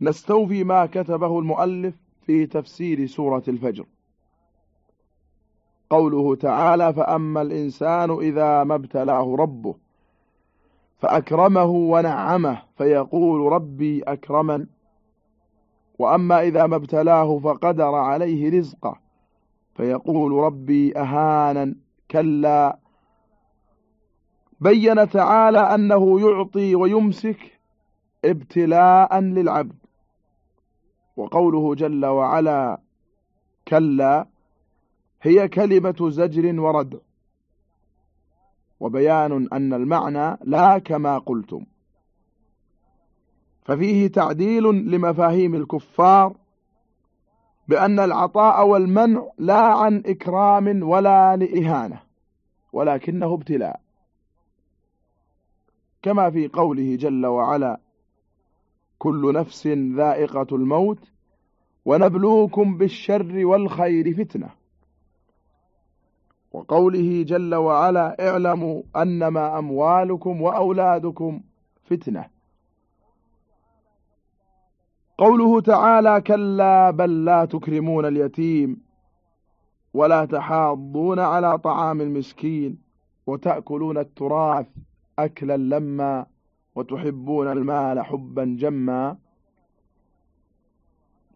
نستوفي ما كتبه المؤلف في تفسير سورة الفجر. قوله تعالى فأما الإنسان إذا ما ابتلاه ربه فأكرمه ونعمه فيقول ربي أكرمن. وأما إذا ما ابتلاه فقدر عليه رزقه فيقول ربي أهانا كلا. بين تعالى أنه يعطي ويمسك ابتلاء للعبد. وقوله جل وعلا كلا هي كلمة زجر وردع وبيان أن المعنى لا كما قلتم. ففيه تعديل لمفاهيم الكفار بأن العطاء والمنع لا عن إكرام ولا لإهانة ولكنه ابتلاء. كما في قوله جل وعلا كل نفس ذائقة الموت ونبلوكم بالشر والخير فتنة. وقوله جل وعلا اعلموا أنما أموالكم وأولادكم فتنة. قوله تعالى كلا بل لا تكرمون اليتيم ولا تحاضون على طعام المسكين وتأكلون التراث أكلا لما وتحبون المال حبا جما.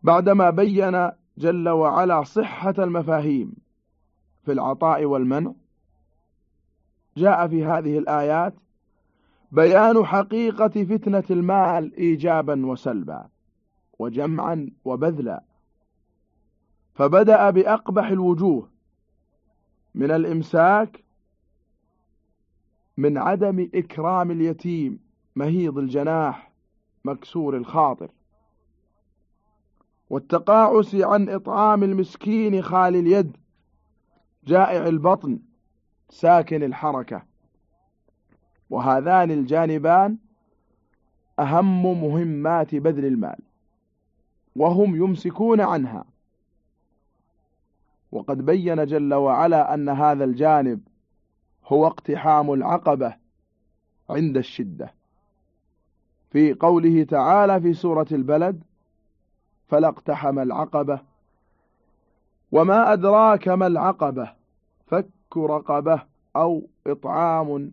بعدما بين جل وعلا صحة المفاهيم في العطاء والمنع جاء في هذه الآيات بيان حقيقة فتنة المال إيجابا وسلبا وجمعا وبذلا. فبدأ بأقبح الوجوه من الإمساك من عدم إكرام اليتيم مهيض الجناح مكسور الخاطر. والتقاعس عن إطعام المسكين خالي اليد جائع البطن ساكن الحركة. وهذان الجانبان أهم مهمات بذل المال وهم يمسكون عنها. وقد بين جل وعلا أن هذا الجانب هو اقتحام العقبة عند الشدة. في قوله تعالى في سورة البلد فلا اقتحم العقبة وما أدراك ما العقبة فك رقبة أو إطعام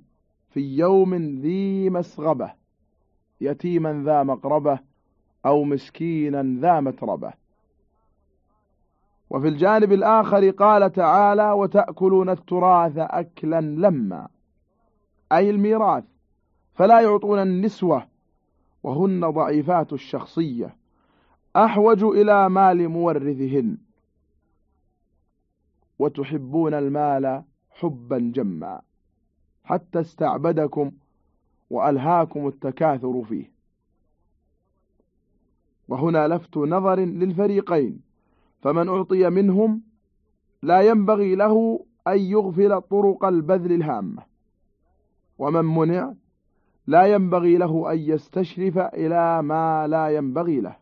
في يوم ذي مسغبة يتيما ذا مقربة أو مسكينا ذا متربة. وفي الجانب الآخر قال تعالى وتأكلون التراث أكلا لما أي الميراث. فلا يعطون النسوة وهن ضعيفات الشخصية. أحوج إلى مال مورثهن. وتحبون المال حبا جما. حتى استعبدكم وألهاكم التكاثر فيه. وهنا لفت نظر للفريقين. فمن أعطي منهم لا ينبغي له أن يغفل طرق البذل الهامة. ومن منع لا ينبغي له أن يستشرف إلى ما لا ينبغي له.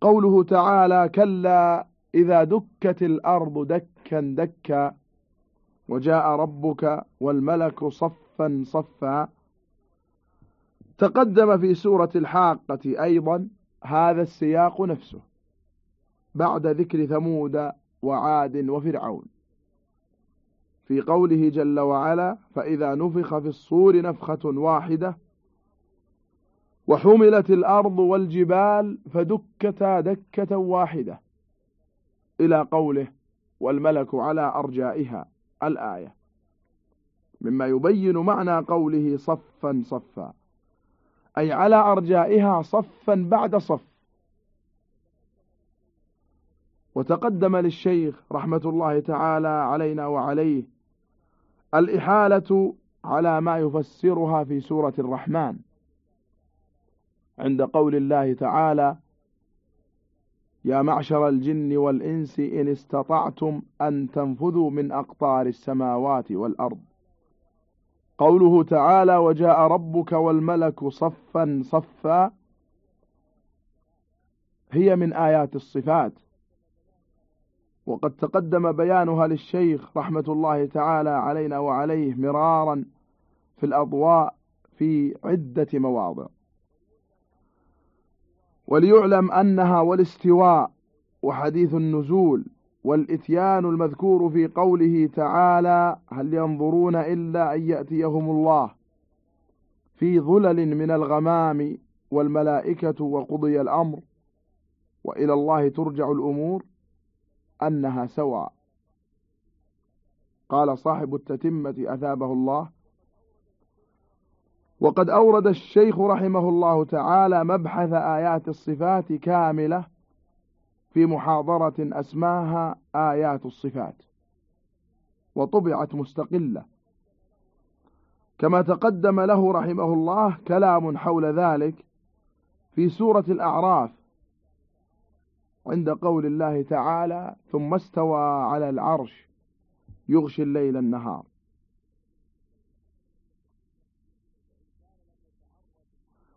قوله تعالى كلا إذا دكت الأرض دكا دكا وجاء ربك والملك صفا صفا. تقدم في سورة الحاقة أيضا هذا السياق نفسه بعد ذكر ثمود وعاد وفرعون. في قوله جل وعلا فإذا نفخ في الصور نفخة واحدة وحملت الأرض والجبال فدكتا دكة واحدة إلى قوله والملك على أرجائها الآية. مما يبين معنى قوله صفا صفا أي على أرجائها صفا بعد صف. وتقدم للشيخ رحمة الله تعالى علينا وعليه الإحالة على ما يفسرها في سورة الرحمن عند قول الله تعالى يا معشر الجن والإنس إن استطعتم أن تنفذوا من أقطار السماوات والأرض. قوله تعالى وجاء ربك والملك صفا صفا. هي من آيات الصفات. وقد تقدم بيانها للشيخ رحمة الله تعالى علينا وعليه مرارا في الأضواء في عدة مواضع. وليعلم أنها والاستواء وحديث النزول والإتيان المذكور في قوله تعالى هل ينظرون إلا أن يأتيهم الله في ظلل من الغمام والملائكة وقضي الأمر وإلى الله ترجع الأمور؟ أنها سواء. قال صاحب التتمة أثابه الله. وقد أورد الشيخ رحمه الله تعالى مبحث آيات الصفات كاملة في محاضرة أسماها آيات الصفات. وطبعت مستقلة. كما تقدم له رحمه الله كلام حول ذلك في سورة الأعراف. عند قول الله تعالى ثم استوى على العرش يغشي الليل النهار.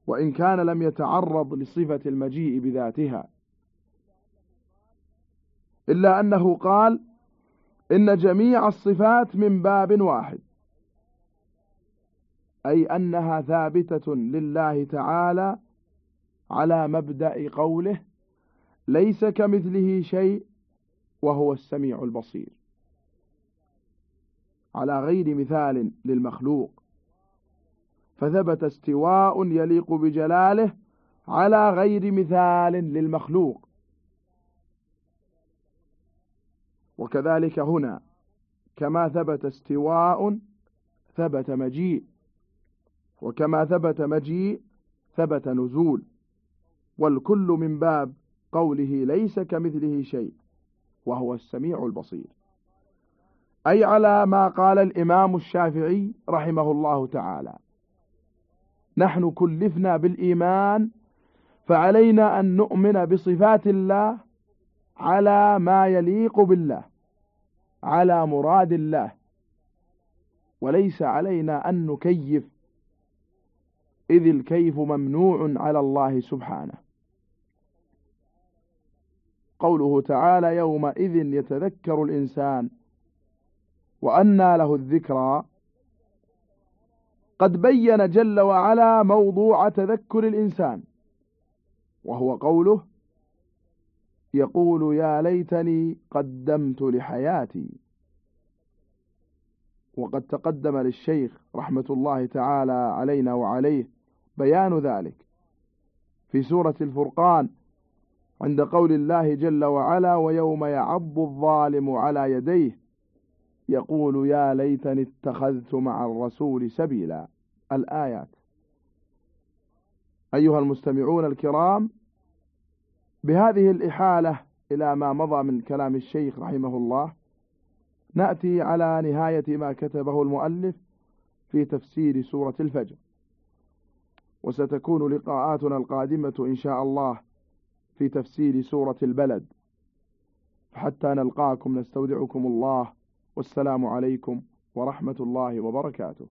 وإن كان لم يتعرض لصفة المجيء بذاتها. إلا أنه قال إن جميع الصفات من باب واحد. أي أنها ثابتة لله تعالى على مبدأ قوله ليس كمثله شيء وهو السميع البصير. على غير مثال للمخلوق. فثبت استواء يليق بجلاله على غير مثال للمخلوق. وكذلك هنا كما ثبت استواء ثبت مجيء. وكما ثبت مجيء ثبت نزول. والكل من باب قوله ليس كمثله شيء وهو السميع البصير. أي على ما قال الإمام الشافعي رحمه الله تعالى نحن كلفنا بالإيمان فعلينا أن نؤمن بصفات الله على ما يليق بالله على مراد الله. وليس علينا أن نكيف إذ الكيف ممنوع على الله سبحانه. قوله تعالى يومئذ يتذكر الإنسان وأنى له الذكرى قد بين جل وعلا موضوع تذكر الإنسان وهو قوله يقول يا ليتني قدمت لحياتي. وقد تقدم للشيخ رحمة الله تعالى علينا وعليه بيان ذلك. في سورة الفرقان عند قول الله جل وعلا ويوم يعض الظالم على يديه يقول يا ليتني اتخذت مع الرسول سبيلا. الآيات. أيها المستمعون الكرام بهذه الإحالة إلى ما مضى من كلام الشيخ رحمه الله نأتي على نهاية ما كتبه المؤلف في تفسير سورة الفجر. وستكون لقاءاتنا القادمة إن شاء الله في تفسير سورة البلد. حتى نلقاكم نستودعكم الله والسلام عليكم ورحمة الله وبركاته.